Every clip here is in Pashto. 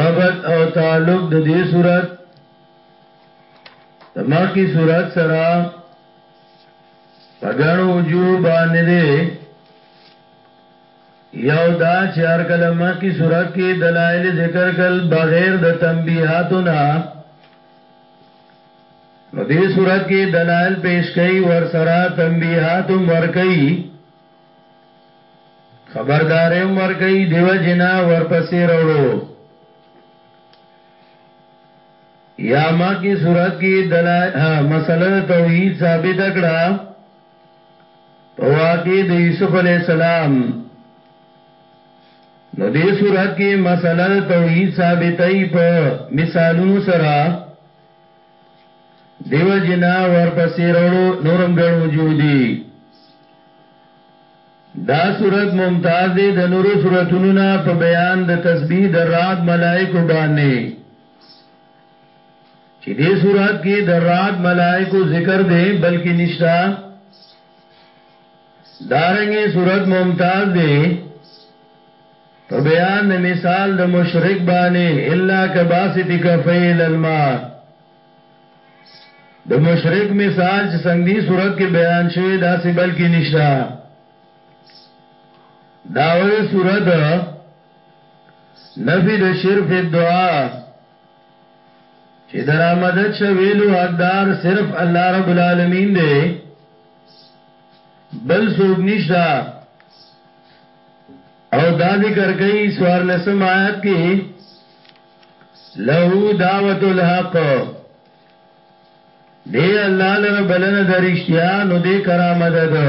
ربط او تعلق د دې صورت د مخکې صورت سره پګړو جو باندې دی یو دا چې هر کله مخکې صورت کې دلایل ذکر کړل بغیر د تنبیهاتو نه نو دې صورت کې دلایل پیش کړي ور سره تنبیهات ور کوي خبرداریم ورکړي دیو جنا ورپسې وروړو یا ما کی صورت کی دلائل مسله توحید ثابت کړه په واقع د یوسف علی السلام نو دې صورت کې مسله توحید ثابتې په مثالونو سره دیو جنا ورپسې وروړو نورم ګڼ وجودي دا صورت ممتاز دی د نورو صورتونو نه په بیان د تسبیح د رات ملائکه باندې چې دې صورت کې د رات ملائکه ذکر دی بلکې نشتا دارنګي صورت ممتاز دی په بیان د مثال د مشرک باندې الا کباسط کفیل الماء د مشرک مثال چې څنګه دی صورت کې بیان شوی دا سی بل کې نشتا داول صورت نفی د شرف دعا چې درآمدت شویلو حقدار صرف الله رب العالمین دی بل سوګ نشتا او دا ذکر کوي سوار لسم آیات کې له دعوت الحق دی الله لره بلنه درشتیا نو دی کرامت ده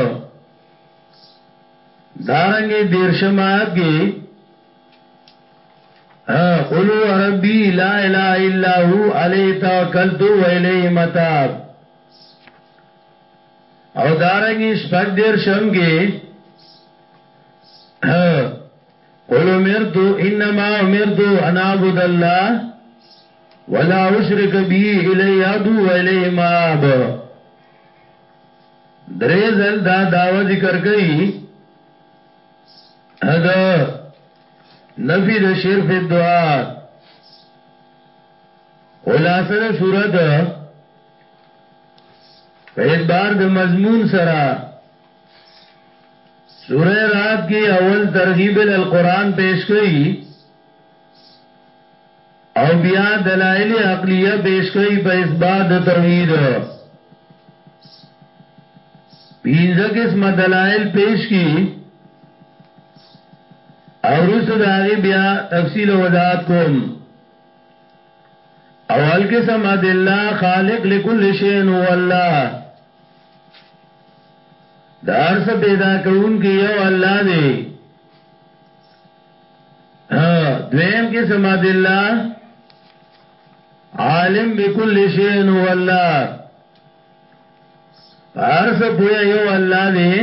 دارنګ دیرشم آیات کې قلو ربی لا اله الا هو علی توکلت و الیه متاب او دارنګي شپږ دیر شم کې قل امرت انما امرت ان اعبد الله ولا اشرك به الی ادو و الیه ماب درې ځل دا داوا ذکر کړي ادا نفی د شرک په دعا خلاصه سورته په اعتبار د مضمون سره سوره رات کې اول ترغیب ال قران پیش کړي او بیا دلایل عقلیه پیش کړي په اثبات د توحید پینځه قسم دلایل پیش کړي او رسو داغی بیا تفصیل و وضاحت کوم اول قسم ادله خالق لكل شيء هو الله د ارس پیدا کون کې یو الله دی دویم قسم ادله عالم بكل شيء هو الله ارس پویا یو الله دی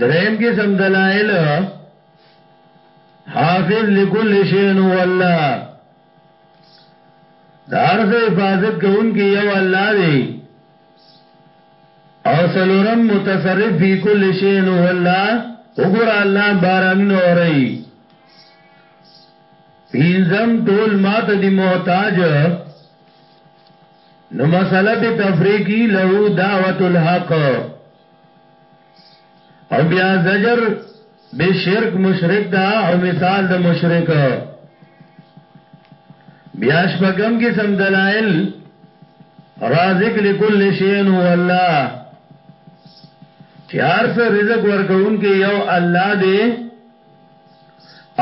دریم قسم دلائل حافظ لكل شيء هو الله د ارز حفاظت کوونکی یو الله دی او سلورم متصرف فی کل شیء هو الله وګور الله باران اوري پینزم ټول ماته دی محتاج نو مسله په تفریقی له دعوت الحق او بیا زجر به شرک مشرک دا او مثال د مشرک بیا شپږم کې سم دلائل رازق لكل شيء هو الله چې هر څه رزق ورکون کې یو الله دی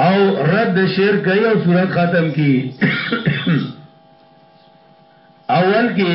او رد شرک یو صورت ختم کی اول کې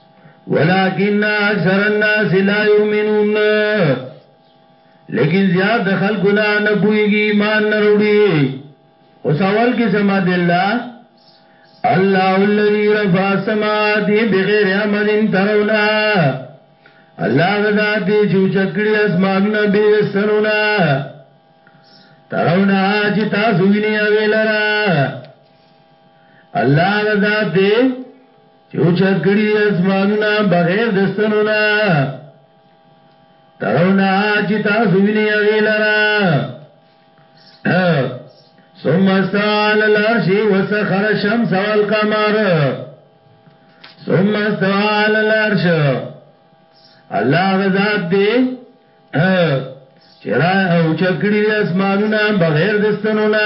ولكن اکثر الناس لا يؤمنون لیکن زیاد د خلکو نه نه پويږي ایمان نه وروړي او سوال کې سما د الله الله الذي رفع السماوات بغیر عمد ترونا الله غزا دې جو چکړي اسمانونه به سنونا ترونا چې تاسو ویني اوی لرا الله غزا دې چې او چت کړی دی اسمانونه بغیر د ستنو نه ترونه چې تاسو ویني هغه لرا ثم استعال العرش وسخر الشمس والقمر ثم استعال العرش الله غزاد دی چرا او چکړی اسمانونه بغیر دستنونه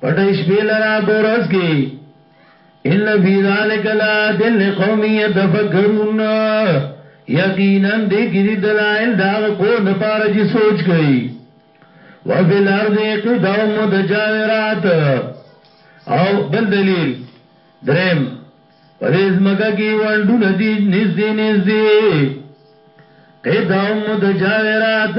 پټې شپې لرا بورس کې ان فی ذلک لا دل قوم یتفکرون یقینا دې کې دلایل دا کو نه پاره چې سوچ کوي وفي الارض قطع متجاورات او بل دلیل درم پدیز مکا کی وندو ندی نزدی نزدی قطع متجاورات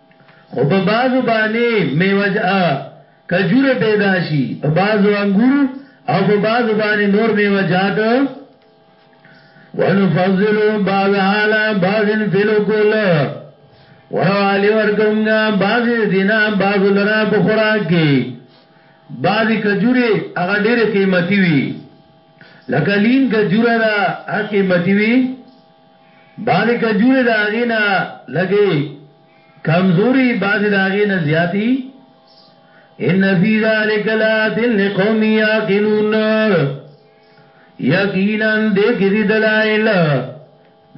خو په بعضو باندې میوج ا کجوره پیدا شي په بعضو انګور او په بعضو باندې نور میوجات ونفضل بعض علی بعض فی الکل وروالی ورکومگا بعض دینا بعض لرا په خوراک کې بعض کجوره هغه ډېره قیمتي وي لکه لین کجوره دا قیمتي وي بعضې کجورې د هغې نه لږې کمزوري بعضې د هغې نه زیاتي ان فی ذلک لات لقوم یاقلون یقینا دې کې دي دلایل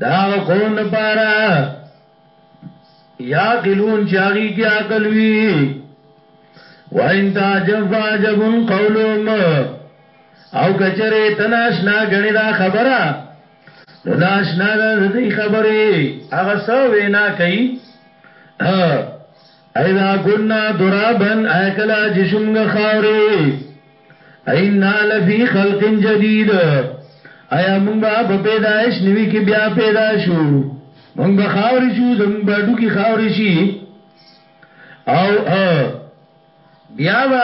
دا قوم لپاره یاقلون چاغي کې عقل وی وان تعجب فعجب قولهم او کچره تناشنا غنی دا خبره نو ناشنا ده د دې خبرې هغه سو وینا کوي اذا كنا ترابا اكلا جشمغه خاوري اینا لفی خلق جدید ایا موږ به پیدائش نوی کې بیا پیدا شو موږ به خاوري شو زم باډو کې خاوري شي او بیا به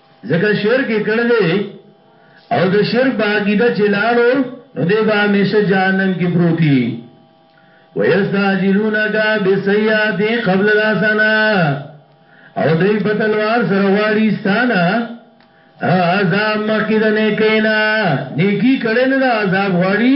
ځکه شرک یې کړی دی او د شرک په عقیده چې لاړو نو دی به همیشه جهنم کې پروت وي ويستعجلونك بالسيئات قبل الحسنه او دوی په تلوار سره غواړي ستانه عذاب مخکې د نیکینا نیکی کړي نه عذاب غواړي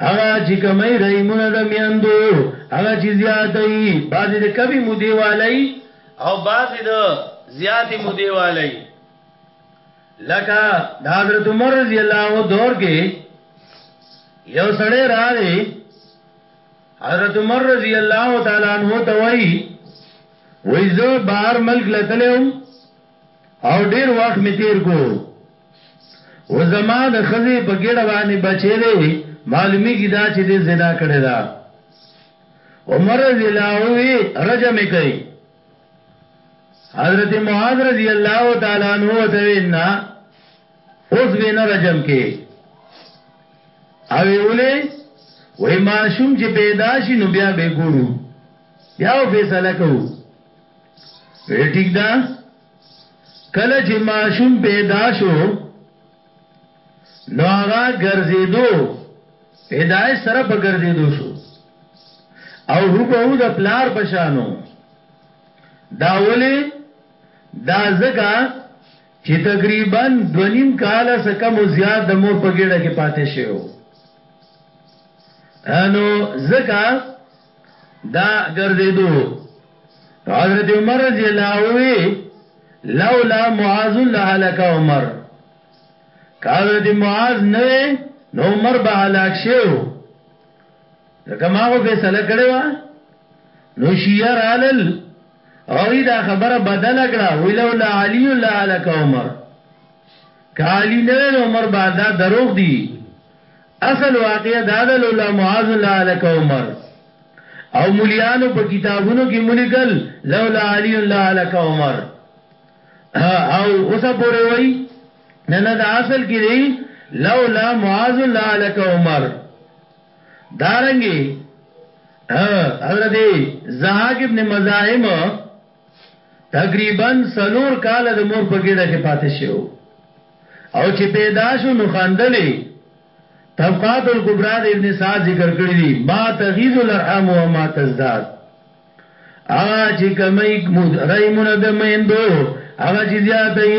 هغه چې کمی رحمونه د میندو هغه چې زیاته ای بعضې د کمی مودې والی او بعضې د زیاتې مودې والی لکه د حضرت عمر رضی الله دور کې یو سړی راغی حضرت عمر رضی الله تعالی عنہ ته وایي وای زه بهر ملک لتلم او ډیر وخت می تیر کو اوس زما د ښځې په ګېډه باندې بچی دی، معلومېږي دا چې دې زنا کړې ده. عمر رضی الله وی رجم یې کوي. حضرت معاذ رضی الله تعالی عنہ ته وی نه اوس به نه رجم کې او ویولې وای ماشوم چې پیدا شي نو بیا به ګورو بیا فیصله کوو ټیک ده کله چې ماشوم پیدا شو نو هغه ګرځیدو پیدای سره په ګرځیدو شو او هو به د پلار بشانو دا ولی دا زکا چې تقریبا دونیم کال سکه مو زیات د مور په ګډه کې پاتې شوی انو زکه دا ګرځیدو حضرت عمر رضی الله وی لولا معاذ لهلك عمر حضرت معاذ نه نو عمر به هلاک شو لکه ماغه فیصله کړې و نو شیعه رالل او دا خبره بدل کړه ولولا علی لهلك عمر کالی نه عمر بعد دروغ دی اصل واقعه دا ده لولا معاذ الله لک عمر او مليانو په کتابونو کې ملګل لولا علي الله لک عمر او اوس پورې وای نه نه دا اصل کې دی لولا معاذ الله لک عمر دارنګي حضرت زهاق ابن مزاحم تقریباً څلور کاله د مور په ګېډه کې پاتې شوی و او چې پیدا شو نو خاندل یې. طبقات الکبرا د ابن سعد ذکر کړي دي، ما تغیض الارحام و ما تزداد، هغه چې کموي رحمونه د میندو، هغه چې زیاتوي.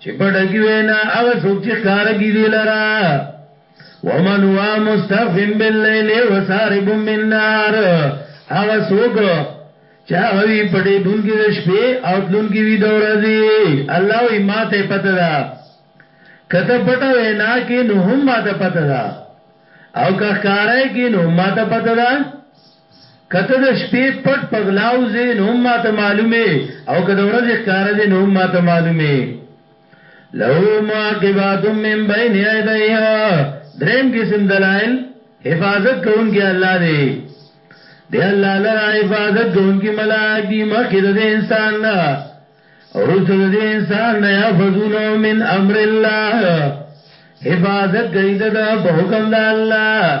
چې پټکی وینا هغه څوک چې ښکار کی دی لرا ومن هو مستخفم بالليل وسارب بالنهار هغه څوک چې هغه وی پټې دن کې د شپې او دن کې وی د ورځې الله وی ماته پته ده کته پټه وینا کې نو هم ماته پته ده او که ښکارای کې نو ماته پته ده که ته د شپې پټ په غلا وځې نو هم ماته معلوم یې او که د ورځې ښکاره ځې نو هم ماته معلوم یې له معاقبات من بین یدیه دریم قسم دلائل حفاظت کوونکی الله دی دی الله لرا حفاظت کوونکی ملائک دی مخکې د انسان نه ورسته د انسان نه یحفظونه من امر الله حفاظت کوي د په حکم د الله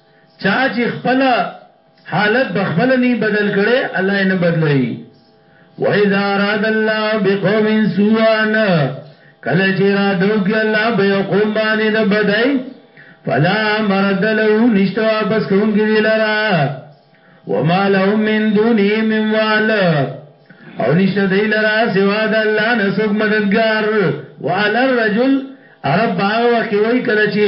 چا چې خپل حالت بخبل نه بدل کړي الله یې نه بدلوي وَإِذَا أَرَادَ اللَّهُ بِقَوْمٍ سُوءًا کله چې را دو کې الله به یو قوم باندې د بدای فلا مرد له نشته واپس کوونکی دی لرا وما لهم من دونه من وال او نشته دی لرا سوا د الله نه څوک مددگار وعلى الرجل عرب باغ وکوي کله چې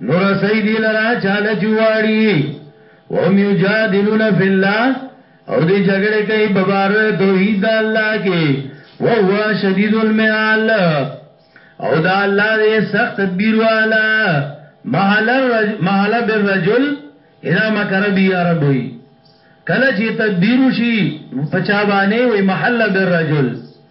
نو رسي دی لرا چاله چواړي وهم یجادلون فی الله او دی جګړه کوي په بار توحید الله کې او هو شدید المحال او دا الله دې سخت تدبیر والا محل الرجل محل بالرجل اذا مکر بی عربی کله چې تدبیر شي په چا باندې وي محل بالرجل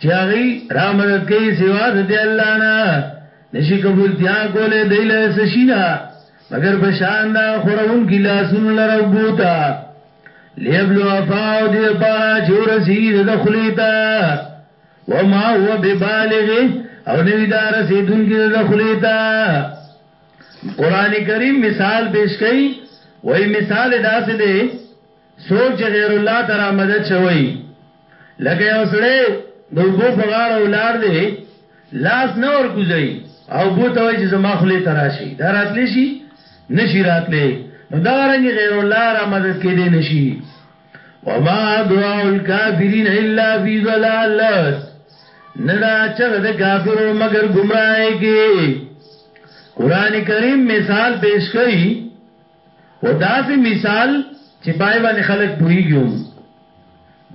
چې هغه را مدد کوي سوا د الله نه نشي قبول تیا کولې دی له سشینا مگر بشان دا خورون کی لاسون لرو بوتا لیبلو افاو دی پارا چور سید دخلیتا وما هو ببالغ او نوی دا رسیدون کی دخلیتا قرآن کریم مثال پیش کئی وی مثال دا سے دے څوک چې غیر الله ته را مدد شوی لکه یو سړی د اوبو په غاړه ولاړ دی لاس نه ورکوځي او بو ته وایي چې زما خلی ته راشي دا راتلی شي نشي راتلی نو دا رنګ غیر الله را مدد کې دی نشي وما دعاء الكافرین الا فی ضلال ندا چغه د کافرو مگر گمراهی کې قران کریم مثال پیش کړي په داسې مثال چې پای باندې خلک پوهیږي هم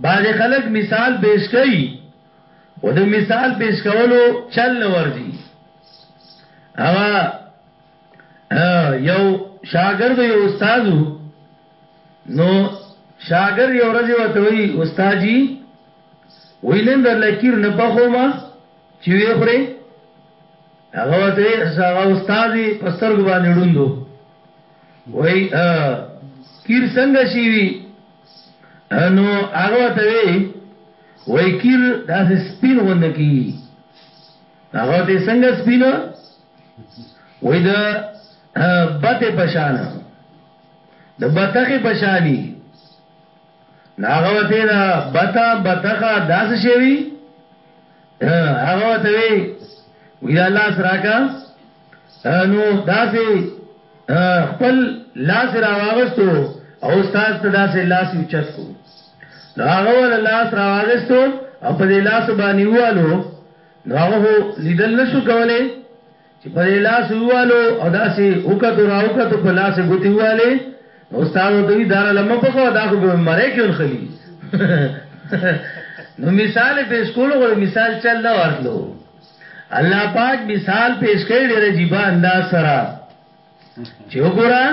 بعضې خلک مثال پیش کوي و د مثال پیش کولو چل نه ورځي هغه یو شاګرد یو استاد نو شاګرد یو ورځ وته وی استاد جی وینن در لکیر نه پخوما چې وی خوري هغه ورته هغه استاد په سترګو باندې ړوند وو وای کیر څنګه شي وی نو هغه ورته وی وای کیر داسې سپین غوند کی هغه ته څنګه سپینو وای دا بته پشان د بتخه پشانی ناغه وته دا بتا بتخه داس شوی هغه وته وی وی الله سره کا نو داسې خپل لاس را واغستو او استاد ته داسې لاس اوچت کو نو هغه ول لاس را واغستو او په دې لاس باندې والو نو هغه لیدل نشو کولای چې پر یې لاس ووالو او داسې وکتو را وکتو په لاس یې ګوتې ووالې نو استاد ورته وي دا راله مه پخوه دا خو به مرۍ کې ونښلي نو مثال یې پیش کولو خو مثال چل نه ورتلو الله پاک مثال پیش کړی ډېر عجیبه انداز سره چې وګوره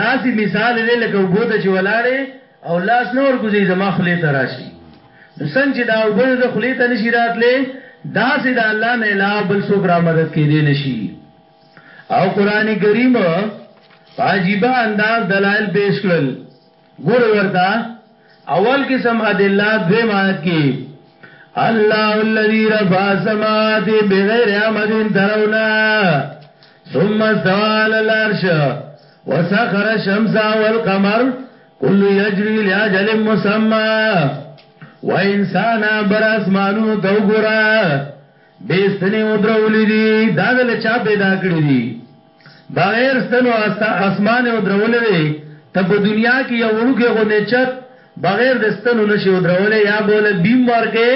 داسې مثال دی لکه وبو ته چې ولاړې او لاس نور کوزي زما خلې ته راشي نو څنګه چې دا وبو د خلې ته نشي راتلې داسې د الله نه علاوه بل څوک را مدد کې دی نشي او قران کریم عجیب انداز دلایل پیش کړل ګورئ ورته اول قسم ادله دویم آیت کې الله الذي رفع السماوات بغیر عمد ترونا ثم استوى على العرش وسخر الشمس والقمر كل يجري لاجل مسمى وانسان بر اسمانونو تو ګورا بیستنی ودرولې دي دا دل چا پیدا کړی دي دا غیر سته نو اسمان یې ودرولی دی، ته په دنیا کې یو وړوکی غوندې چت بغیر د ستنو نه شې ودرولی، یا به له بیم ورکړې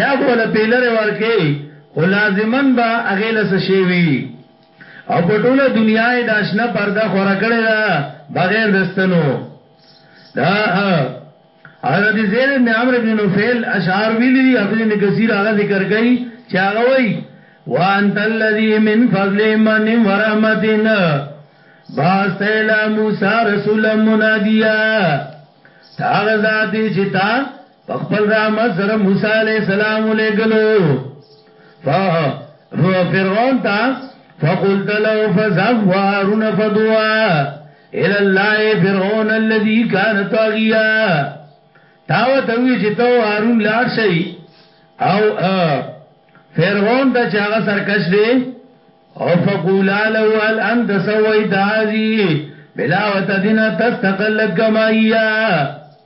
یا به له پیلرې ورکړې، خو لازماً به هغې له څه شی وي او په ټوله دنیا یې دا شنه پرده خوره کړې ده بغیر د ستنو. حضرت زید بن عمرو بن نفیل اشعار ویلي دي حافظ ابن کثیر هغه ذکر کوي چې هغه وایي وانت الذي من فضل من ورحمتنا باست الى موسی رسولا منادیا تا هغه ذات چې تا په خپل رحمت سره موسی علی السلام لګلو ف فرعون تا فقلت له فذهب وارون فدوا الى الله فرعون الذي كان طاغيا تاو توی چې تو هارون لاړ شي او فرعون ته چې هغه سرکش دی او فقولا له هل انت سويت هذه بلا وتدنا تستقلت كما هي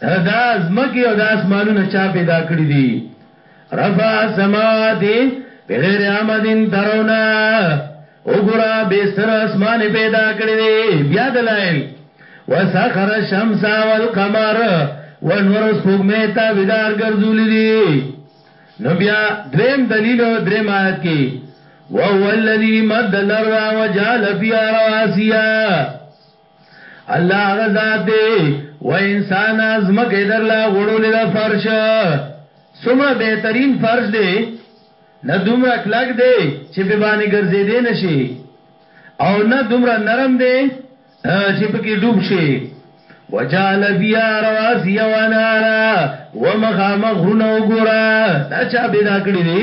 دا ځمکه او د اسمانونه چا پیدا کړی دي رفع السماوات بغیر عمد ترونا وګرا به سر اسمان پیدا کړی دي بیا دلایل وسخر الشمس والقمر ونور سپوږمې ته ودار ګرځولې دي نو بیا دریم دلیل او دریم آیت کې وهو الذی مد الارض وجعل فیها رواسیا الله هغه ذات دی و انسان ازمکه درلا غړولې د فرش څومره بهترین فرش دی نه دومره کلک دی چې په باندې ګرځې دی نشي او نه دومره نرم دی چې پکې ډوب شي وجعل فيها رواسي وانهارا ومخامخ غرونه وګورا دا چا پیدا کړی دی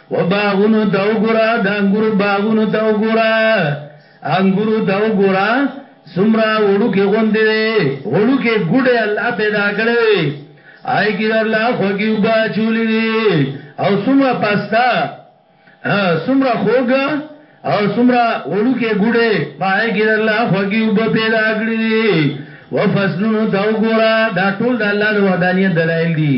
و باغونو ته وګوره د انګورو باغونو ته وګوره انګورو ته وګوره سمرا وړو کې غوندې دی وړو کې ګډه الله پیدا کړې آی کې الله خوږي وبا چولې دي او سمرا پاستا سمرا خوګ او سمرا وړو کې ګډه پای کې الله خوږي وبا پیدا کړې دي و فصلونو ته وګوره دا ټول د الله د وحدانیت دلایل دي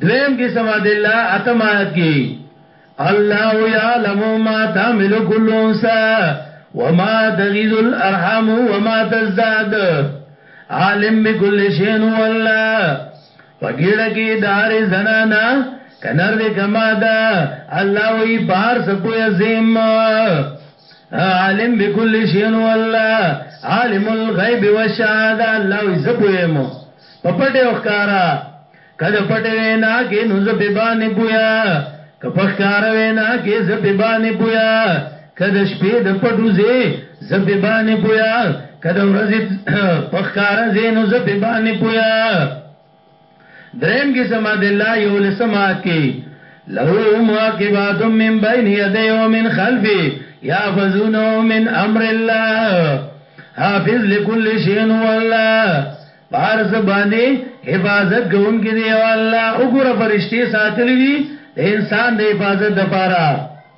دویم قسم ادله اتم آیت کی الله یعلم ما تعمل كل انسا وما تغيظ الارحام وما تزداد عالم بكل شيء والله پګیړه کې دار زنانا کنر دې کما دا الله وی بار سپو عظیم عالم بكل شيء والله عالم الغيب والشهاده الله وی زپو مو په پټه او ښکارا که د پټه وینا کې نو زه په باندې بویا که په ښکارا وینا کې زه په باندې بویا که د شپې د پټو زه زه په باندې بویا که د ورځې په ښکارا زه نو زه په باندې بویا دریم کې سما د الله یو لسمات کې له معاقبات من بین یدیه ومن خلفه یحفظونه من امر الله حافظ لكل شیء هو الله پارس باندې حفاظت کوونکی دی او الله وګوره فرشتي ساتلی دي د انسان د حفاظت لپاره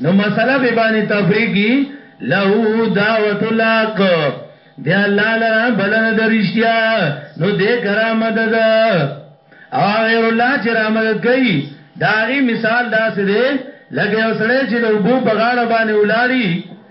نو مسله به باندې تفریقی له دعوت الحق دی الله لرا بلنه درشتیا نو دې کرا مدد او غیر الله چې را مدد کوي داغي مثال داسې دی لکه یو سړی چې د وبو په غاړه باندې ولاړی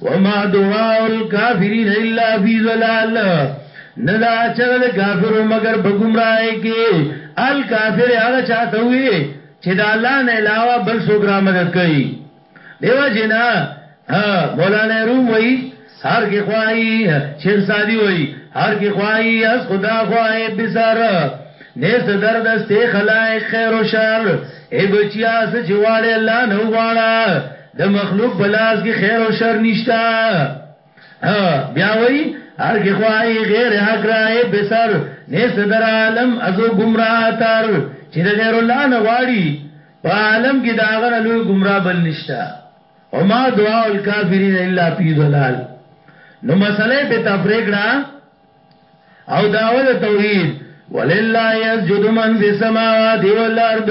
وما دعاء الكافرين الا في ضلال ندا چغه د کافرو مگر په گمراهی کې الکافر هغه چاته وي چې د الله نه علاوه بل څوک را مدد کوي دیو جنا مولانا روم وای هر کې خوای شیخ سادی وای هر کې خوای از خدا خوای بسر نیست درد است خلائق خیر و شر ای بچیا سچواړه الله نو غواړه د مخلوق بلاس کې خیر او شر نشتا بیا وای هر کې خوای غیر حق راي بسر نه صدر عالم ازو گمراه تر چې د غیر الله نه غواړي په عالم کې داغه نه لوی گمراه بل نشتا او ما دعا الکافرین الا فی ضلال نو مسله په تفریق را او داوود توحید ولله یسجد من فی السماوات والارض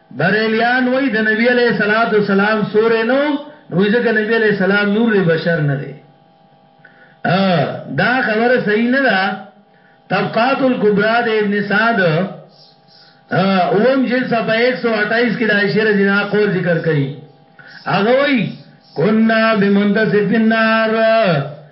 بریلیان وایی د نبی علیه صلوات و سلام سوری نو نو ځکه نبی علیه السلام نور دی بشر نه دی دا خبره صحیح نه ده طبقات الکبرى د ابن سعد اوم جلد صفحه 128 کې د عائشه رضی الله قول ذکر کړي هغه وایي کنا بمنتصف النار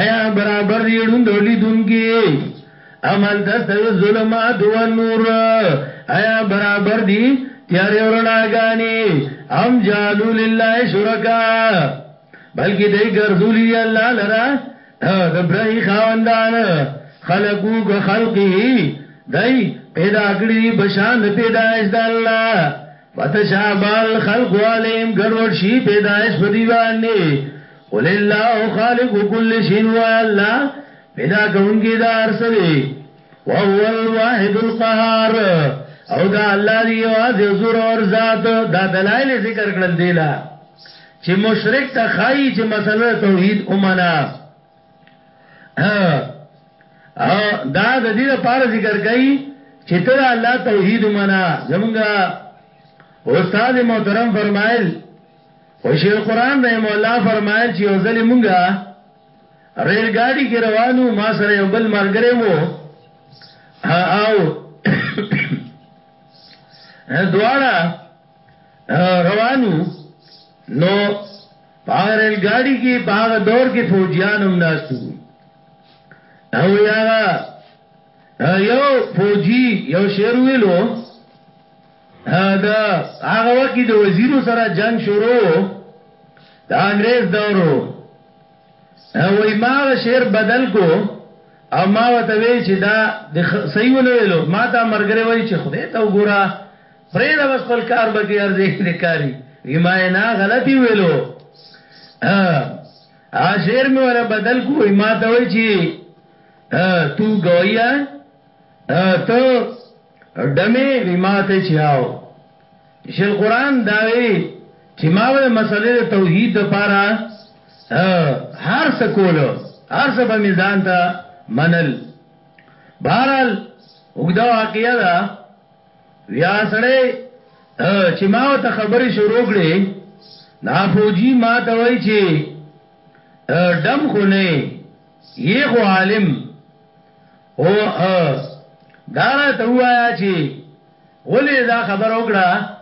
ایا برابر دی ړوند لیدونکي امل تستوی الظلمات والنور ایا برابر دی تیار ورناګانی ام جالو لله شرکا بلکې دای ګرځولی دی الله لرا د برهي خاوندان خلقو که خلقه دای پیدا کړی دی بشان د پیدایش د الله فتشابال خلق علیم ګډوډ شي پیدایش په دی باندې قل الله خالق كل شيء ويا الله پیدا کوونکی دا ارسه دی وهو الواحد القهار او دا الله دی واز زور اور ذات دا دلائل ذکر کړل دی لا چې مشرک ته خای چې مسله توحید اومنا او دا د دې لپاره ذکر کړي چې تر الله توحید اومنا زمونږه استاد محترم فرمایل خو شیخ القرآن رحم الله فرمایل چې یو ځل مونږه ریل ګاډي کې روانو ما سره یو بل مرګره مو او دواړه روانو نو پاغه ریل ګاډي کې پاغه دور کې فوجیان هم ناشتو او یاغه یو فوجي یو شعر ویلو دا هغه وخت کې د وزیرو سره جنگ شروع د انګريز دورو وای ما شعر بدل کو او ما وته وی چې دا صحیح ونه ویلو ما ته مرګره وای چې خدای ته وګوره پرې دا بس خپل کار به کې ارزه دې کاری یما نه غلطي ویلو ا شعر مې ولا بدل کو ما ته وای چې تو گوئی ہے تو ډمه ویماته چیاو شل قران داوی چې ما به مسلې د توحید لپاره هر څه کولو هر څه به میزان ته منل بهرال وګدا واقعیا دا بیا سره چې ما ته خبرې شروع کړې دا فوجي ما ته وای چې ډم خو نه یی خو عالم هو اس دا راته وایا چی ولی دا خبر وکړه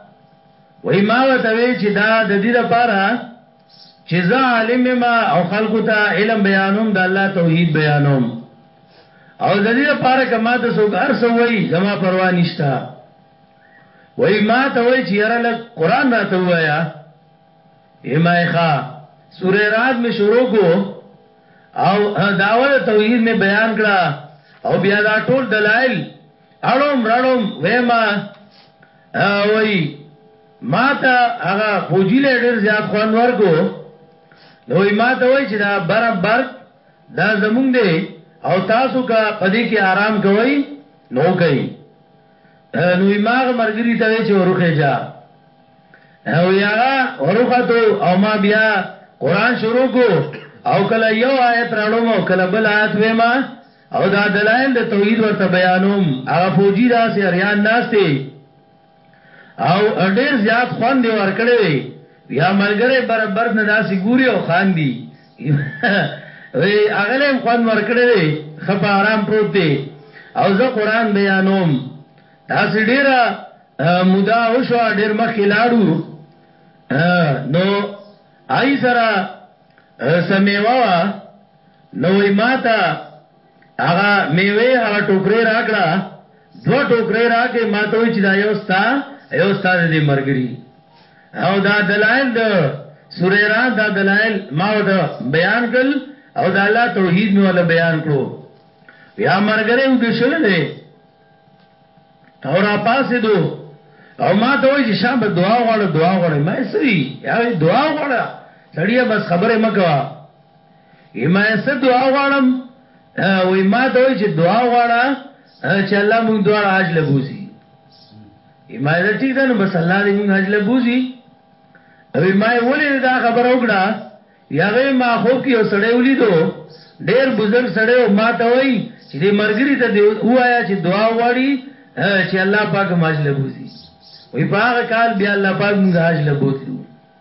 وای ما وته وی چی دا د دې لپاره چې زه عالم ما او خلکو ته علم بیانوم د الله توحید بیانوم او د دې لپاره کما ته څوک ارسو وای زما پروا نشتا وای ما ته وای چې یاره لک قران راته وایا ایمایخه سوره رات می شروع کو او دعوه د توحید می بیان کړه او بیا دا ټول دلایل اړوم رړوم وېما وای ما ته هغه فوجي لیډر زیات خوان ورکو نو ما ته وای چې دا بر بر دا زمونږ دی او تاسو کا پدې کې آرام کوئ نو کوي نو وی ما هغه مرګری ته وی چې ورخه جا وی هغه ورخه تو او ما بیا قران شروع کو او کله یو آیت راړم او کله بل آیت وې ما او دا دلایل د توحید ورته بیانوم هغه فوجي دا سي اریان ناشته او ډیر زیات خوان دی ورکړي یا ملګری برابر نه داسي ګوري او خان دی وي هغه له هم خوند ورکړی دی ښه په ارام پروت دی او زه قران بیانوم داسې ډیره مودا وشو ډیر مخکې لاړو نو آی سره سمیوا نو ما ته هغه میوې هغه ټوکرې راکړه دوه ټوکرې راکې ما ته وی چې دا یو ستا یو ستا د دې مرګري او دا دلایل د سوره را دا دلایل ما وته بیان کړ او دا الله توحید مې ولا بیان کړو یا مرګره او د شل دی او را پاسې دو او ما ته وایي چې شابه دعا غواړه دعا غواړه ما سری یا دعا غواړه سړیا بس خبره مکوا ما څه دعا غواړم وای ما ته وای چې دعا غواړه چې الله موږ دواړه حج لبوزي ما دا ټیک ده نو بس الله دې موږ حج لبوزي او ما ولې دا خبر وکړه یاغه ما خوب کې وسړې ولیدو ډېر بزرګ سړې او ما ته وای چې دې مرګري ته وایا چې دعا غواړي چې الله پاک ماج لبوزي وی پاغه کال بیا الله پاک موږ حج لبوتلو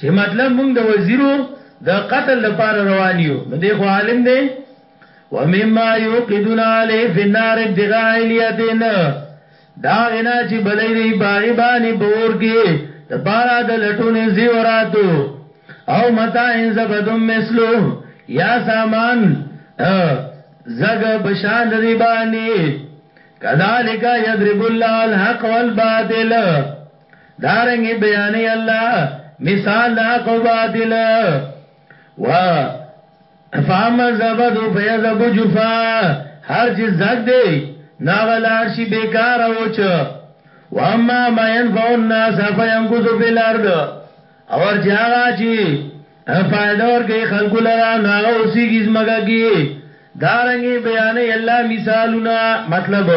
چه مطلب مونږ د وزیرو د قتل لپاره روان یو نو دی خو عالم دی ومما یوقدون علی فی النار ابتغاء الیتن دا غنا چې بلې دی باغی باندې پور کې د پارا د لټونې زیوراتو او متا ان زبدم مثلو یا سامان زګ بشان دی باندې کذالک یضرب الله الحق والباطل دارنګ بیانې الله مثال دا کو باطل و فاما زبد فیذب جفا هر چې زګ دی ناغلار شي بیکار او چ و اما ما ينفع الناس فينقذ في الارض اور چې هغه چې فائدہ ورکړي خلکو لرا ناغه اوسې کیسمګه کی دارنګي بیانې الله مثالونه مطلب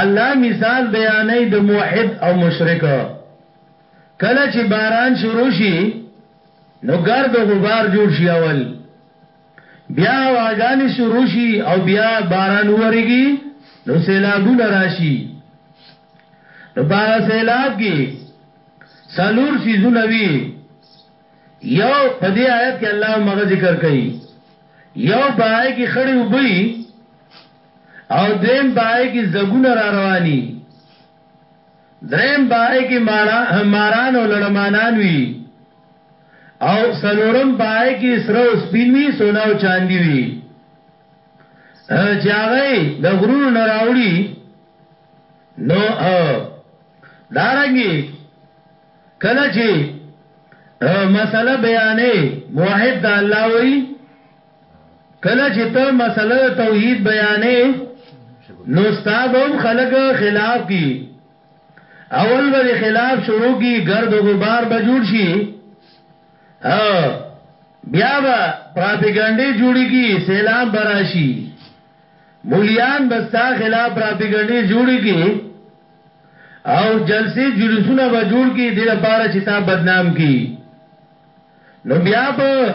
الله مثال بیانوي د موحد او مشرک. کله چې باران شروع شي نو ګرد او غبار جوړ شي اول بیا هواګانې شروع شي او بیا باران وورېږي نو سیلابونه راشي نو په هغه سیلاب کې څلور څیزونه وي یو په دې آیت کې الله مغه ذکر کوي یو پای کې خړې وبوي او دریم پای کې زګونه را رواني دریم پای کې ماران او لړمانان وي او سلورم پای کې سره او سپین وي سونا او چاندي وي چې هغه د غرونو نه راوړي نو دارنګي کله چې مسله بیانې موحد الله وایي کله چې ته مسله توحید بیانې نو ستابم خلق خلاف کی اول به خلاف شروع کی گرد و غبار به جوړ شي او بیا به پراپګاندا جوړی کی سیلام براشي مولیان بستا خلاف پراپګاندا جوړی کی او جلسې جلوسونه به جوړ کی د لپاره چې تا بدنام کی نو بیا په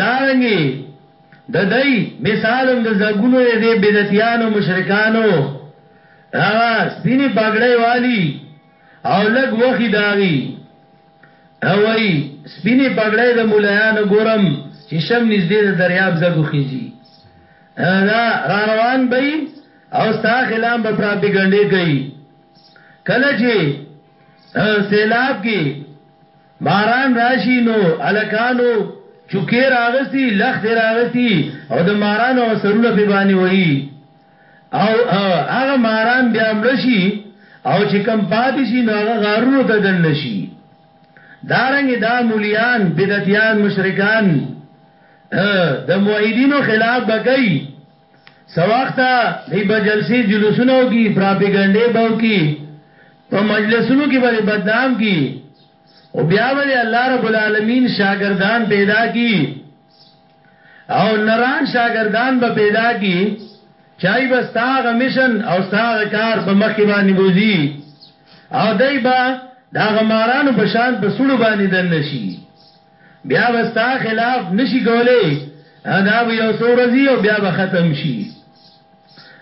دارنګه د دای مثال هم د زګونو د دې بدعتیانو مشرکانو هغه سپینی پګړی والی او لګ وخی داغي اوای سپینی پګړی د مولایانو ګورم چې شم نږدې د دریاب زګو خيږي دا را روان بې او ستا خلاف به پراپګاندا کوي کله چې سیلاب کې ماران راشي نو هلکانو چوکې راغستي لختې راغستي او د مارانو هغه سرونه په باندې وایي او هغه ماران بیا مړه شي او چې کم پاتې شي نو هغه غارونو ته دننه شي دارنګ دا مولیان بدعتیان مشرکان د موحدینو خلاف بکای څه وخت دی به جلسې جلوسونه وکي پراپیګنډې به وکي په مجلسونو کې به بدنام کی او بیا به الله رب العالمین شاګردان پیدا کی او نران شاګردان به پیدا کی چای به ستاغه مشن او ستاغه کار په مخ کې باندې بوزي او دای به دا غمارانو په شان په سړو باندې دن نشي بیا به ستا خلاف نشي کولای دا به یو څو ورځې او بیا به ختم شي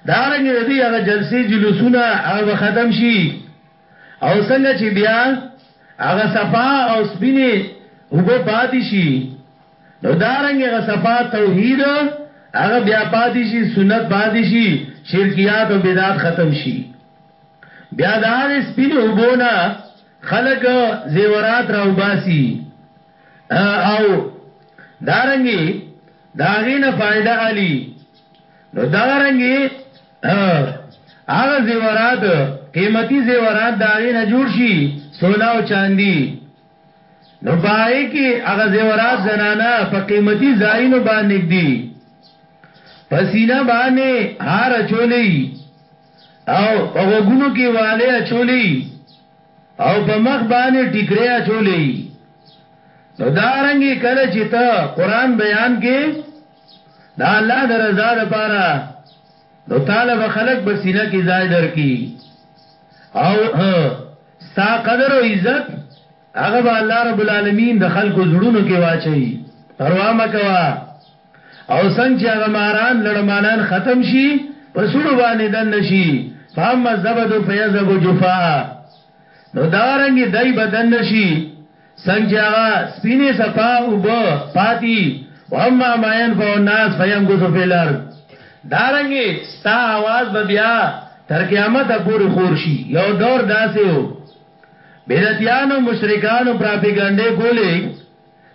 دا رنګ د دې هغه جلسې جلوسونه هغه به ختم شي او څنګه چې بیا هغه صفا او سپینه وګ پاتې شي نو دا رنګ هغه صفا توحید هغه بیا پاتې شي سنت پاتې شي شرکیات او بدعات ختم شي بیا دا سپینه وګونه خلق زیورات را وباسي او دارنګي داغینه فائدہ علي نو دارنګي هغه زیورات قیمتي زیورات داغینه جوړ شي سونا او چاندي نو پای کې هغه زیورات زنانا په قیمتي زاینو باندې دي پسینا باندې هار چولې او په غوګونو کې والي اچولې او په مخ باندې ټیکرې اچولې نو دا رنګي کله چې ته قران بیان کې دا الله د رضا لپاره نو طالب خلق بسینه کې ځای درکې او ستا قدر او عزت هغه به الله رب العالمین د خلکو زړونو کې واچي پروا مکوا او څنګه چې هغه ماران لړمانان ختم شي په سړو باندې دن نشي فهم زبد فیذب جفاء نو دا رنګ دای بدن نشي څنګه چې هغه سپینه صفا او ب پاتی واما ما ينفع الناس فيمكث في الارض دا رنګ ستا आवाज به بیا تر قیامت پورې خور شي یو دور داسې وو بدعتیانو مشرکانو پراپګانډې کولې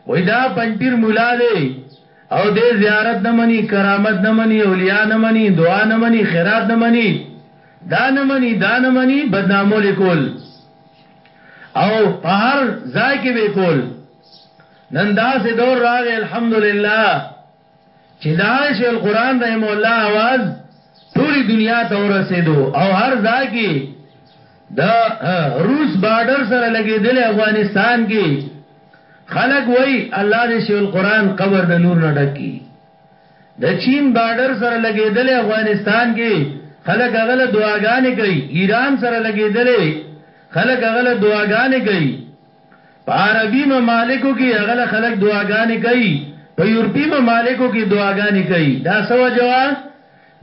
وای دا پنځیر مولا دی او دې زیارت نه مني کرامت نه مني اولیاء نه مني دعا نه مني خیرات نه مني دا نه مني دا نه مني بدنامو لیکول او په هر ځای کې وکول نن دا سه دور راغی الحمدلله چې دا شیخ القران رحم الله आवाज ټولي دنیا ته ورسېدو او هر ځای کې دا روس بارډر سره لګېدل افغانستان کې خلک وای الله دې شیخ القران قبر د نور نه ډکی د چین بارډر سره لګېدل افغانستان کې خلک هغه دعاګانې کوي ایران سره لګېدل خلک هغه دعاګانې کوي په عربي ممالکو کې هغه خلک دعاګانې کوي په یورپي ممالکو کې دعاګانې کوي دا سو جواب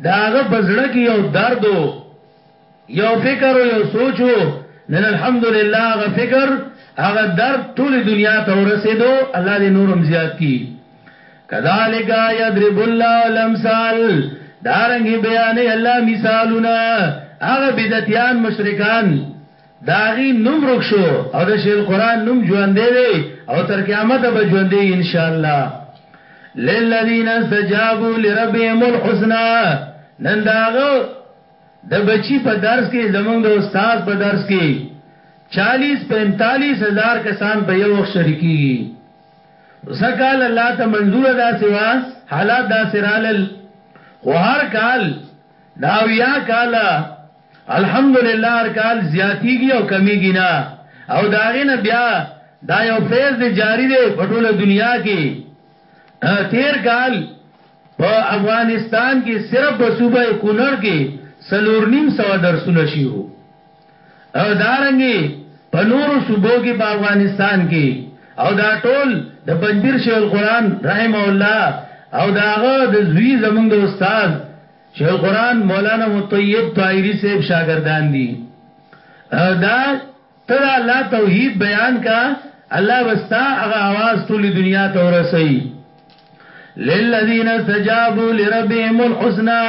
دا هغه بزړه کې یو درد یو فکر یو سوچو نن الحمدلله هغه فکر هغه درد ټول دنیا ته ورسېدو الله دې نورم زیات کی کذالک یضرب الله الامثال دارنګ بیان الله مثالونه هغه بدعتيان مشرکان د هغوی نوم ورک شو او د شیخ القرآن نوم ژوندی دی او تر قیامته به ژوندی وي انشاءالله. للذین استجابوا لربهم الحسنی نن د هغه د بچي په درس کې زمونږ د استاد په درس کې چالیس پینتالیس هزار کسان په یو وخت شریکیږي سکال الله ته منظور دا سوا حالات دا سرال خو هر کال دا ویا کاله الحمدلله هر کال زیاتیږي او کمیږي نه او د هغې نه بیا دا یو فیض دی جاری دی په ټوله دنیا کې تیر کال په افغانستان کې صرف په صوبه کونړ کې سلور نیم سو درسونه شیو او دارنګي په نورو صوبو کې په افغانستان کې او دا ټول د پنځیر شیخ القرآن رحم الله او داغه د زوی زمونږ د استاد شیخ القرآن مولانا مطیب طائری صاحب شاگردان دی او دا ته دا الله توحید بیان کا الله وستا هغه आवाज ټولي دنیا ته ورسي للذین استجابوا لربهم الحسنى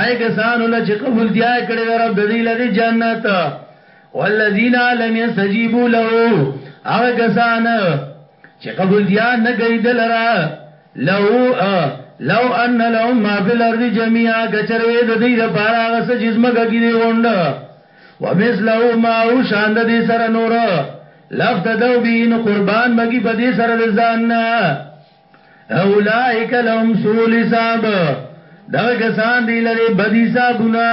آی کسان ول چې قبول دی آی کړي د رب د دې لدی جنت والذین لم یستجیبوا له هغه کسان چې قبول دی نه کوي دلرا لو ا لو ان لهم ما فی الارض جمیعا که چېرې وی د دوی لپاره هغه څه چې ځمکه کې دی غونډ ومثله معه شان د دې سره نور لافتدوا به نو قربان به کړي په دې سره د ځان نه اولئک لهم سوء الحساب دغه کسان دی لري بد حسابونه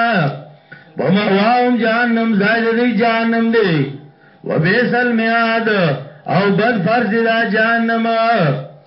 ومأواهم جهنم ځای د دوی جهنم دی وبئس المهاد او بد فرض دا جهنم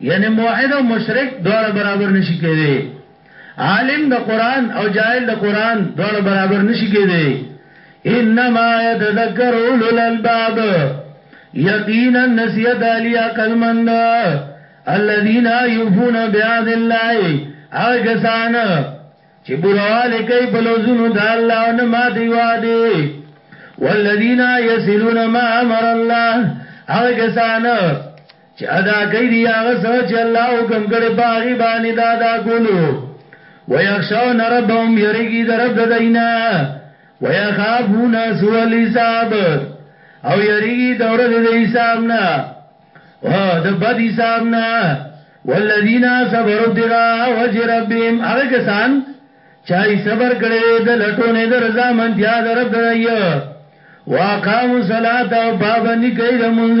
یعنی موحد او مشرک دواړه برابر نشي کېدی عالم د قران او جاهل د قران دواړه برابر نشي کېدی انما يتذكر اولو الالباب یقینا نسیت علی عقل مند الذين يوفون بعهد الله اغسان چې برواله کوي په لوزونو د الله او نه ماتي واده والذین یسلون ما امر الله هغه کسان چې ادا کوي دي هغه څه چې الله حکم کړي په هغه باندې دا دا کولو ويخشون ربهم يرګي در رب ددینا ويخافون سوء الحساب او يرګي دور د حساب نه او د بد حساب نه والذین صبروا ابتغاء وجه ربهم هغه کسان چای صبر کړي د لټونه د رضا منتیا د رب دایو واقام صلات او پابندی کوي د منځ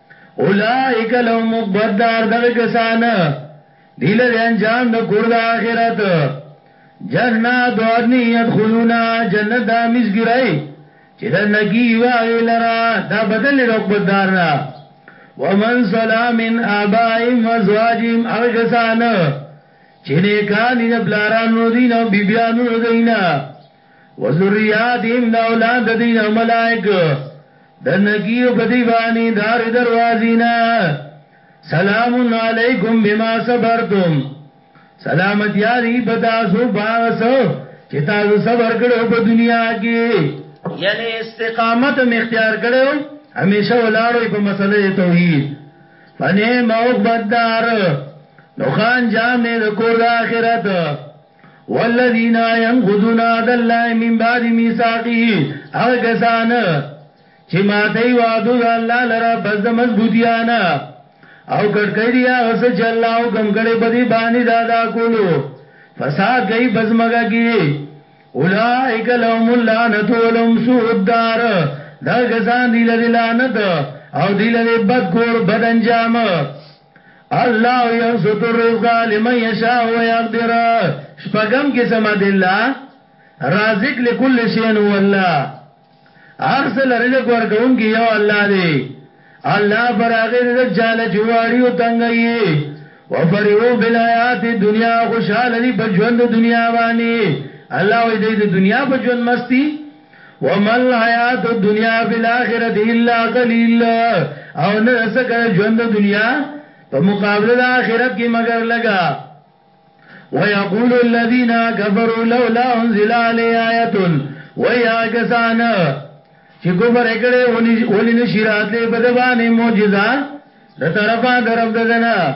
اولائک لهم عقبی الدار دغه کسان دی له انجام د کور د آخرت جنات عدن يدخلونا جنت د مسګرای چې د نکی واغی لرا دا بدل د عقبی الدار نه ومن صلا من آبائهم وزواجهم او کسان چې نه کان د بلارانو دین او بیبیانو دینه وذریاتهم دا اولاد د دین او ملائک د نګیو په دی باندې دار دروازینا سلام علیکم بما صبرتم سلامت یاری بتا سو باغسو چې تاسو صبر کړو په دنیا کې یعنی استقامت م اختیار کړو همیشه ولاړو په مسله توحید فنه موقبدار نو خان جام نه د کور د اخرت والذین ينقضون عهد الله من بعد ميثاقه هغه کسان چې ماته وعده د الله لره پس د مضبوطیانا او کټکې دی هغه څه چې الله حکم کړي په دې باندې دا دا کولو فساد کوي بس مګه کی اولائک لهم اللعنت ولهم سوء الدار دا کسان دی لري لعنت او دی لري بد کور بد انجام الله يبسط الرزق لمن يشاء ويقدر شپغم کې سمد الله رازق لكل شيء هو الله ارسل رزق ورکون کې یو الله دی الله پر هغه رزق چاله جوړي او تنګي وفرحو بالحیات الدنیا خوشاله دي په ژوند دنیا باندې الله وي د دنیا په ژوند مستی وما الحیات الدنیا فی الاخرة الا قلیل او نه سکر ژوند دنیا په مقابله د آخرت کې مگر لگا ويقول الذين كفروا لولا انزل علي آيات ويا كسان چې کوبر کړي ولې نشی راتلې په دبانې معجزه د طرفه درف ددنه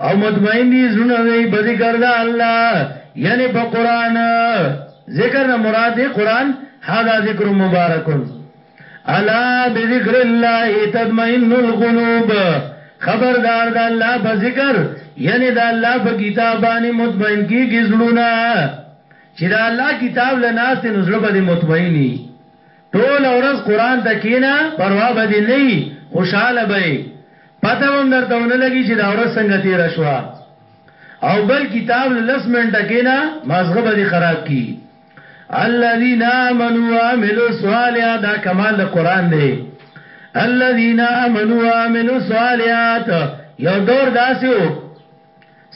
او مطمئن دي زړونه دی په ذکر د الله یعنی په قران ذکر نه مراد دی قران هاذا ذکر مبارکون الا بذکر الله تطمئن القلوب خبردار د الله په ذکر یعنی د الله په کتاب باندې مطمئن کیږي زړونه چې د الله کتاب لناست نو زړه به مطمئني ټوله ورځ قرآن ته کېنه، پروا به دې نه وي، خوشحاله به یې، پته به هم درته ونه لګي چې دا ورځ څنګه تېره شوه او بل کتاب له لس منټه کېنه، مازغه به دې خراب کړي. الذین آمنوا وعملوا الصالحات دا کمال د قرآن دی. الذین آمنوا وعملوا الصالحات یو دور داسې و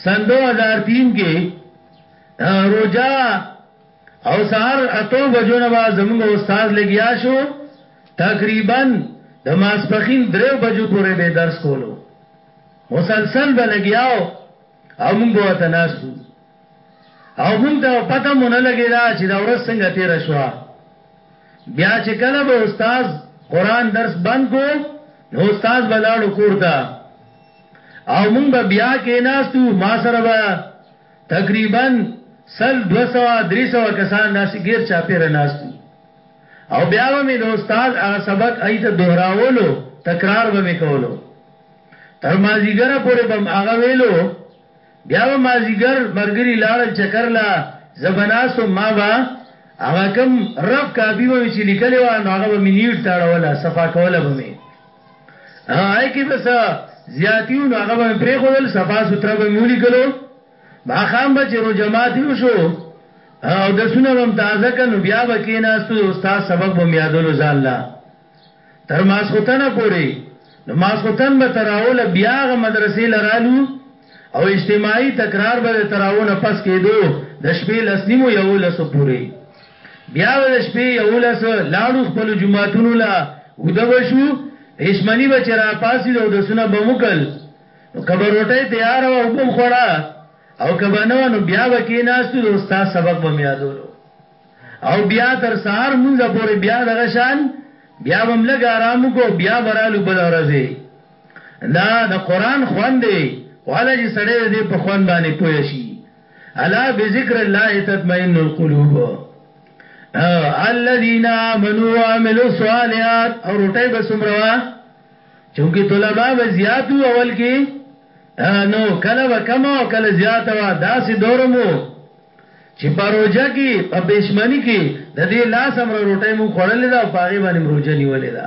سن دوه هزار تین کې روژه او سهار اتو بجو نه به زموږ استاد لګیا شو تقریبا د ماسپخین دریو بجو پورې به درس کولو مسلسل به لګیاو او موږ به تناسو او موږ ته پته مونږ نه لګی دا چې دا ورځ څنګه تیر شو بیا چې کله به استاد قران درس بند کو نو استاد بلاړو کوړتا او موږ به بیا کې ناستو ما سره به تقریباً سل، دوه سوه، درې سوه کسان داسې ګېر چاپېره ناست وو او بیا به مې د استاد هغه سبق هغوی ته دوهراولو، تکرار به مې کولو. تر مازیګره پورې به مې هغه ویلو، بیا به مازیګر ملګري لاړل چکر له، زه به ناست وم، ما به هغه کوم رف کاپي به مې چې لیکلې وه نو هغه به مې نیټ ته اړوله، صفا کوله به مې. هغه کې بس زیاتیو نو هغه به پرې خودل صفا سوتره به مولی کلو ما خام به چیرو جماعت یو شو او د سونه بم تازه کنو بیا به کې ناستو د استاد سبق بم یادولو ځان لا تر ماسختنه پوری نو ماسختن به تراول بیا غ مدرسې لرالو او اجتماعي تکرار به د تراو نه پس کېدو د شپې لس نیمو یولسو پورې بیا به د شپې یولس لاړو خپل جماعتونو لا وده به شو پېشمني به چې را پاسي دو د سونه به مکل نو که به روټۍ تیاره وه اوبه هم خوړه او که به نه وه نو بیا به کېناستو د استاد سبق به مې یادولو او بیا تر سهار مونځه پورې بیا دغه شان بیا به هم لږ ارام وکړو بیا به رالو بله ورځ دا د قرآن خوند دی واله چې سړی د دې په خوند باندې پوه شي الا بذکر الله تطمئن القلوب الذين امنوا وعملوا الصالحات او روټي به سمروا چونکی طلبه به زیات وو اول کې نو کله به کم او کله زیات وا داسې دورمو چې پروژه کې په بشمنی کې د دې لاس امر روټي مو خړلې دا او پاغي باندې مروجه نیولې ده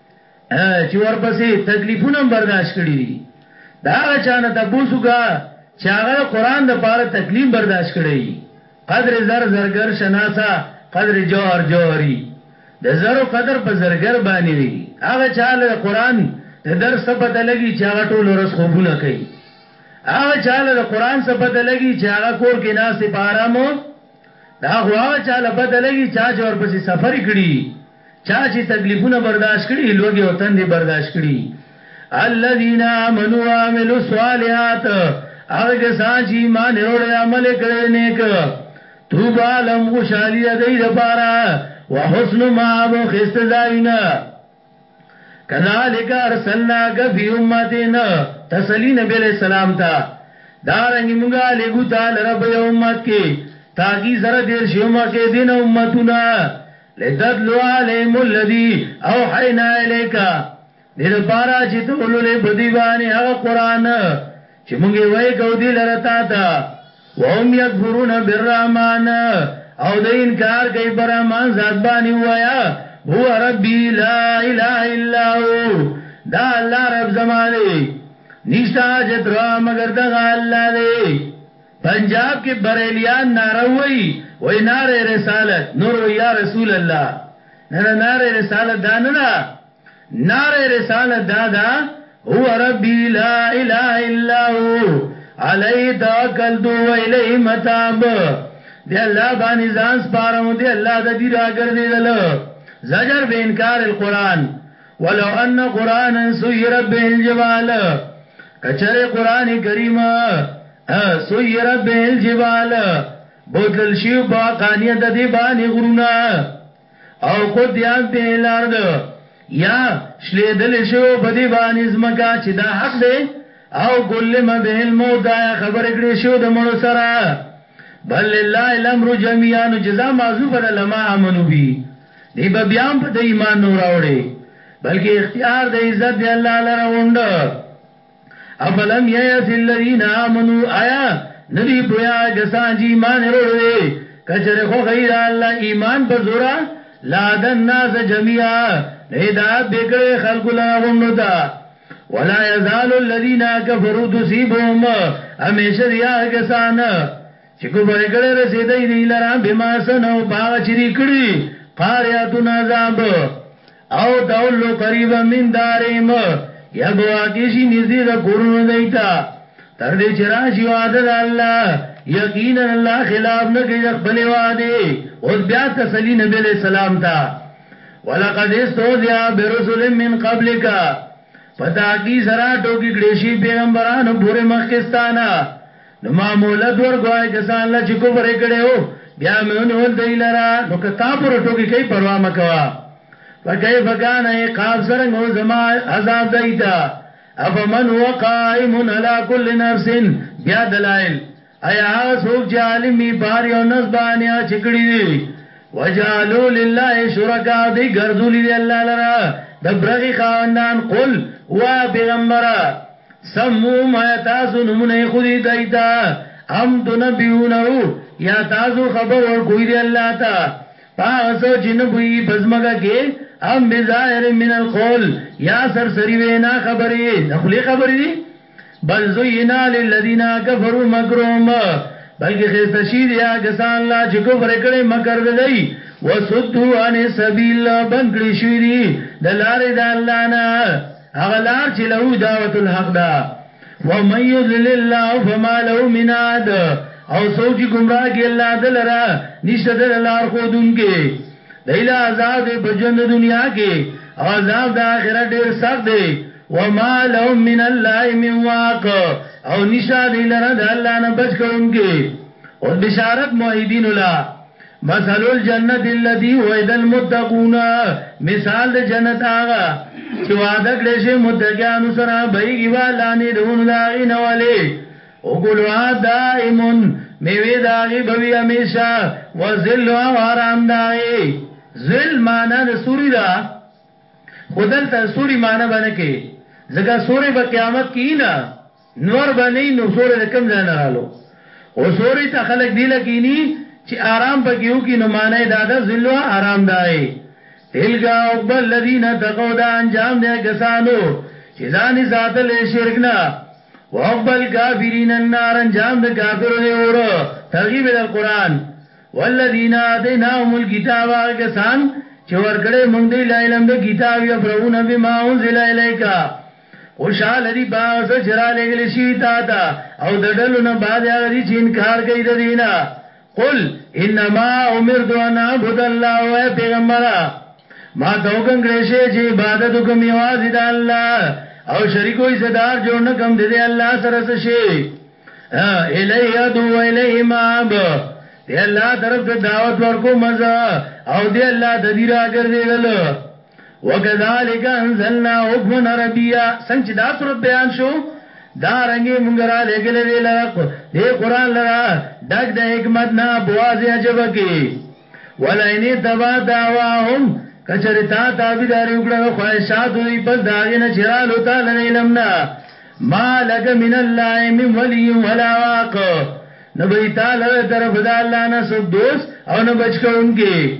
چې ورپسې تکلیفونه برداشت کړی دي دا چانه تاسو کا چې هغه قران د پاره تکلیف برداشت کړی قدر زر زرګر شناسا قدر جوهر جوهری د زرو قدر په زرګر باندې وی هغه چاله قران د درس په پته لګي چې هغه ټول ورځ خوبونه کوي هغه چاله د قران څخه پته لګي چې هغه کور کې ناس په آرامو دا هغه چاله پته لګي چې چا ورپسې سفر کړی چا چې تکلیفونه برداشت کړي لوګي او تندې برداشت کړي الذين امنوا وعملوا الصالحات هغه کسان چې ایمان وروړي عمل کړي نیک توبه لهم خوشالي د دې لپاره وحسن ما به خستځایونه کذالک ارسلناک فی امتین تسلی نبی علیہ السلام تا دارنګ مونږه لګو تعالی رب یو امت کې تاکي زره دیر شومه کې دین امتونه لتتلو عليهم الذي اوحينا اليك دې لپاره چې ته ولولې په دې باندې هغه قران چې مونږه وای کو دې لره تا ته وهم یکفرون بالرحمن او د انکار کوي پر رحمان ذات باندې وایا هو ربي لا اله الا هو دا الله رب زمانه نشتا جترا مگر دغه الله دی پنجاب کې بریلیان ناره وایي وایي ناره رسالت نور وایي یا رسول الله نه نه ناره رسالت دا نه ده ناره رسالت دا ده هو ربي لا اله الا هو علی توکلت و الیه متاب دی الله باندې ځان سپارم دی الله د دې راګرځیدل زجر به انکار القرآن ولو ان قرآن سيرت به الجبال کچره قرآن کریم سیرت به الجبال بوتل شیو په قانیه د دی باندې غرونه او قدیات به الارض یا شلیدل شیو په دی باندې زمکا چې دا حق دی او کلم به الموت دا خبر کړی شو د مړو سره بل لله الامر جميعا جزاء معذوف ده لما امنو بي دی به بیا هم په ایمان نور راوړي بلکې اختیار د عزت دی الله لره وند افلم ییس الذین آمنو آیا ندی پویا کسان چې ایمان وروړي دي کچره خو غیر الله ایمان په زورا لا د الناس جميعا هدایت بکړي خلق لره غوندو ته ولا یزال الذین کفروا تصيبهم همیشه دی هغه کسان چې کفر کړي رسیدای دی لره بما سنو باغ چری کړي قاریاتون عذاب او دولو قریب من داریم یا گواکی شی نزدی دا کورونو دیتا تر دې چې راشي وعده د الله یقینا الله خلاف نه کوي د خپل وعده اوس بیا تسلی نبی له سلام تا ولقد استوذیا برسل من قبلک پتا کی سرا ټوکی کړي شي پیغمبرانو پورې مخکستانه نو ما مهلت ورکړو هغه کسان له چې کفر یې کړی وو، بیا مې ونیول دوی لره، نو که تا پورې ټوکې کوي پروا مه کوه، فکیف کان عقاب څرنګه وو زما عذاب دوی ته، افمن هو قائم علی کل نفس بیا دلائل، ایا هغه څوک چې عالم وي په هر یو نفس باندې هغه چې کړي دي وجعلوا لله شرکاء او دوی ګرځولي دي الله لره د برخې خاوندان، قل وایه پیغمبره سموهم ایا تاسو نومونه ایښودی دای ته ام تنبیونه یا تاسو خبر ورکوی دی الله ته په هغه څه چې نه پوهیږي په ځمکه کې ام بظاهر من القول یا سرسری وینا خبرې د خولې خبرې دي بل زینا للذین کفروا مکرهم بلکې خسته شي دي هغه کسان لا چې کفر کړي مکر د دی وسدو عن سبیل بنکړي شوی دي د لارې د الله نه هغه لار چې له دعوت الحق دا ومن يضلل الله فما له من عاد او سوچ گمراه کې الله دلرا نشته دل لار خو دن کې دایله عذاب دې په ژوند دنیا کې او عذاب د آخرت ډیر سخت دی وما لهم من الله من واق او نشا دی لره د الله نه بچ کوونکې او بشارت موحدین الله مثل الجنت الذي وعد المتقون مثال د جنت هغه چې وعده کړی شي متقینو سره بهږي والانې دونو داغي نه ولي او ګلوا دائمون میوه داغي بوي همیشه وذل او آرام داغي ذل معنا د سوري دا خودل ته سوري معنا باندې کې ځکه سوري په قیامت کې نه نور به نی نو سوری د کوم ځای نه رالو او سوری ته خلک دی له کینی چی ارام پکی وکی نو معنی دا ده ظلوا ارام دای تلک عقبی الذین اتقوا دا انجام دی کسانو چی ځان یې ساتل شرک نه وعقبی الکافرین النار انجام د کافرو دی اور ترغیب ال قران والذین آتیناهم الکتاب هغه کسان چې ورکړې مونږ دی له علم د کتاب یفرحون بما انزل الیک خوشحاله دي په هغه څه چې رالېږل شوي تا ته او د ډلو نه بعضې هغه دي چې انکار کوي د دې نه قل انما امرت ان اعبد الله وای پیغمبره ما ته حکم کړی شي چې عبادت وکم یوازې د الله او شریکو حصدار جوړ نه کم د الله سره څه شي الیه ادو و الیه ماب دی الله طرف ته دعوت ورکو مزه او دی الله د دې راګرځیدل وکذالک انزلنا حکما عربیا څنګه چې دا صورت بیان شو دا رنګي مونږ را لګلې دی لره دې قران لره ډګ د حکمت نه بواز عجب کی ولینه تبا دعواهم کچریتا تابیداری وکړه خواهشات دی پس داغه نه چرالو تعالی علم نه ما لک من الله من ولی ولا واق نو به تعالی طرف د الله نه سو دوست او نه بچکونکي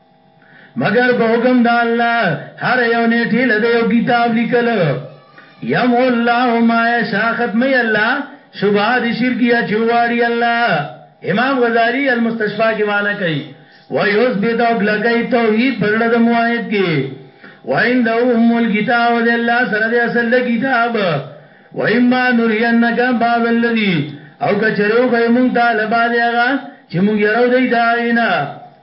مگر په حکم د الله هر یو نیټه له یو کتاب لیکل یم الله ما یشا ختم الله شبهات شرکیه چواړی الله امام غزالی المستشفى کې معنی کوي ويوس بيت او کلکای توحید پرړه د موحد کې وعند ام الكتاب د الله سره د اصل کتاب و اما نرینک بعض الذي او کچرو خیمون تعالی بعد هغه چې مونږ یې راو دی دا نه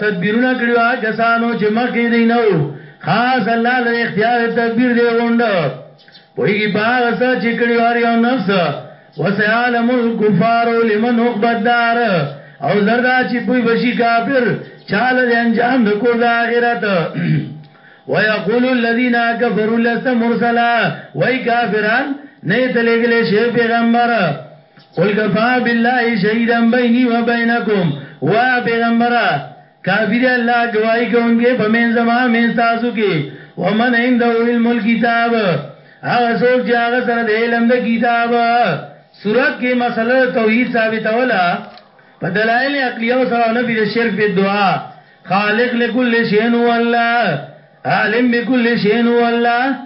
تدبیرونه کړی هغه کسانو چې مخکې دی نو خاص الله لري اختیار تدبیر دی غوند پویږي باغ سره چې کړی وار یو نفس وسيعلم الكفار لمن عقبدار او زردا چې پوی بشي کافر چاله د انجام د کور د آخرت ويقول الذين كفروا لست مرسلا وای کافران نه تلګلې شی پیغمبر قل کفا بالله شهیدا بیني و بینکم وا پیغمبره کافی دی الله گواہی کوونکې په من زما من تاسو کې ومن عنده علم الكتاب هغه څوک چې هغه سره د علم د کتاب صورت کې مسله توحید ثابتوله په دلایل عقلیه او سره نفي د شرک په دعا خالق لكل شيء هو الله عالم بكل شيء هو الله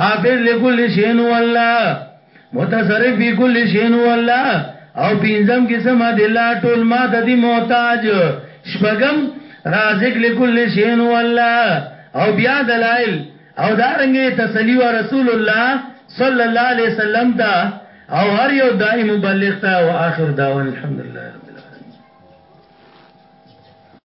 حافظ لكل شيء هو الله متصرف فی کل شین هو الله او پینځم قسم د الله ټول ما ته دی محتاج شپږم رازق لكل شین هو الله او بیا دلائل او دارنګ تسلی و رسول الله صلی الله علیه وسلم ته او هر یو دای مبلغ ته او اخر داون الحمدلله رب